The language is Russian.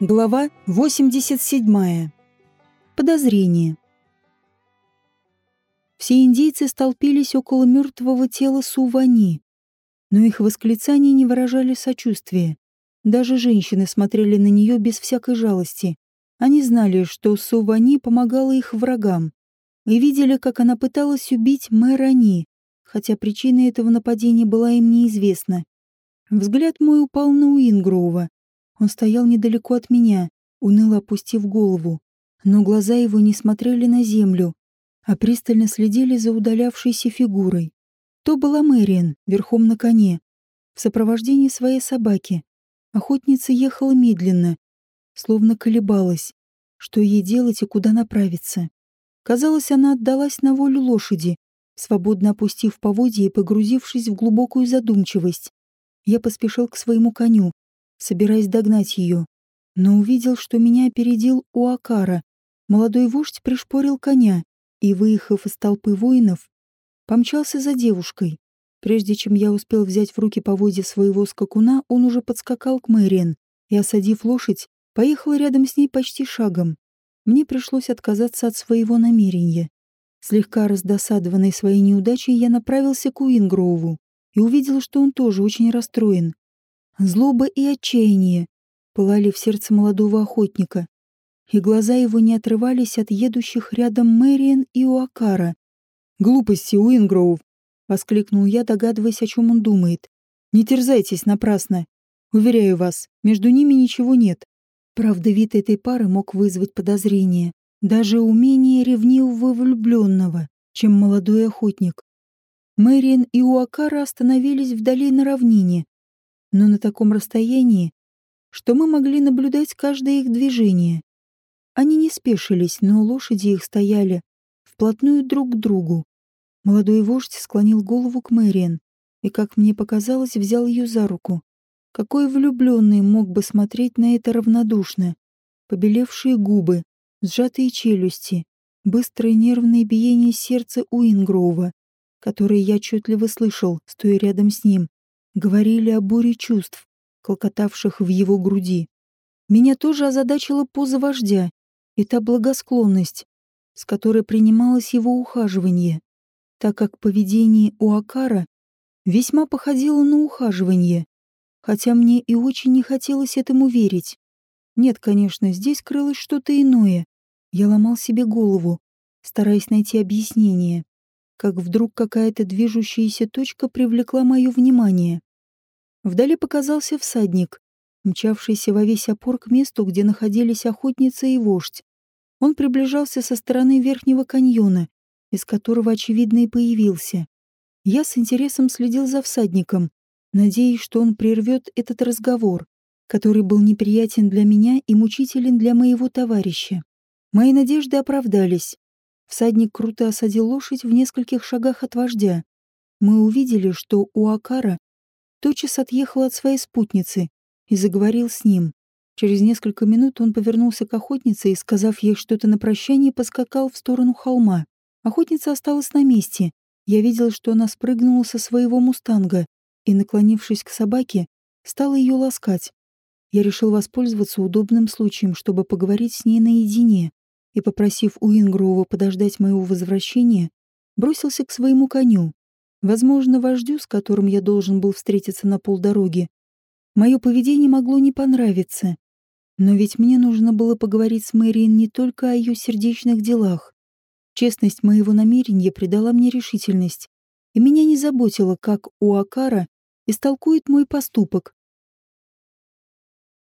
Глава 87. Подозрение. Все индейцы столпились около мертвого тела Сувани, но их восклицания не выражали сочувствия. Даже женщины смотрели на нее без всякой жалости. Они знали, что Сувани помогала их врагам, и видели, как она пыталась убить Мэрани, хотя причина этого нападения была им неизвестна. Взгляд мой упал на Уингроува, он стоял недалеко от меня, уныло опустив голову, но глаза его не смотрели на землю, а пристально следили за удалявшейся фигурой. То была Мэриан, верхом на коне, в сопровождении своей собаки. Охотница ехала медленно, словно колебалась, что ей делать и куда направиться. Казалось, она отдалась на волю лошади, свободно опустив поводья и погрузившись в глубокую задумчивость. Я поспешил к своему коню, собираясь догнать ее, но увидел, что меня опередил Уакара. Молодой вождь пришпорил коня и, выехав из толпы воинов, помчался за девушкой. Прежде чем я успел взять в руки поводья своего скакуна, он уже подскакал к Мэриэн и, осадив лошадь, поехал рядом с ней почти шагом. Мне пришлось отказаться от своего намерения. Слегка раздосадованный своей неудачей, я направился к Уингроуву и увидел, что он тоже очень расстроен. Злоба и отчаяние пылали в сердце молодого охотника, и глаза его не отрывались от едущих рядом Мэриан и Уакара. «Глупости, Уингроув!» — воскликнул я, догадываясь, о чем он думает. «Не терзайтесь напрасно. Уверяю вас, между ними ничего нет». Правда, вид этой пары мог вызвать подозрение, даже умение ревнивого влюбленного, чем молодой охотник. Мэриан и Уакара остановились вдали на равнине, но на таком расстоянии, что мы могли наблюдать каждое их движение. Они не спешились, но лошади их стояли вплотную друг к другу. Молодой вождь склонил голову к Мэриан и, как мне показалось, взял ее за руку. Какой влюбленный мог бы смотреть на это равнодушно? Побелевшие губы, сжатые челюсти, быстрое нервное биение сердца Уингроува, которое я отчетливо слышал, стоя рядом с ним, говорили о буре чувств, колкотавших в его груди. Меня тоже озадачила поза вождя и та благосклонность, с которой принималось его ухаживание, так как поведение у Акара весьма походило на ухаживание, хотя мне и очень не хотелось этому верить. Нет, конечно, здесь крылось что-то иное. Я ломал себе голову, стараясь найти объяснение, как вдруг какая-то движущаяся точка привлекла мое внимание. Вдали показался всадник, мчавшийся во весь опор к месту, где находились охотница и вождь. Он приближался со стороны верхнего каньона, из которого, очевидно, и появился. Я с интересом следил за всадником, надеясь, что он прервет этот разговор, который был неприятен для меня и мучителен для моего товарища. Мои надежды оправдались. Всадник круто осадил лошадь в нескольких шагах от вождя. Мы увидели, что у Акара тотчас отъехал от своей спутницы и заговорил с ним. Через несколько минут он повернулся к охотнице и, сказав ей что-то на прощание, поскакал в сторону холма. Охотница осталась на месте. Я видел, что она спрыгнула со своего мустанга и, наклонившись к собаке, стала ее ласкать. Я решил воспользоваться удобным случаем, чтобы поговорить с ней наедине, и, попросив у Ингрова подождать моего возвращения, бросился к своему коню. Возможно, вождю, с которым я должен был встретиться на полдороги, мое поведение могло не понравиться. Но ведь мне нужно было поговорить с Мэриэн не только о ее сердечных делах. Честность моего намерения придала мне решительность, и меня не заботило, как у Акара истолкует мой поступок.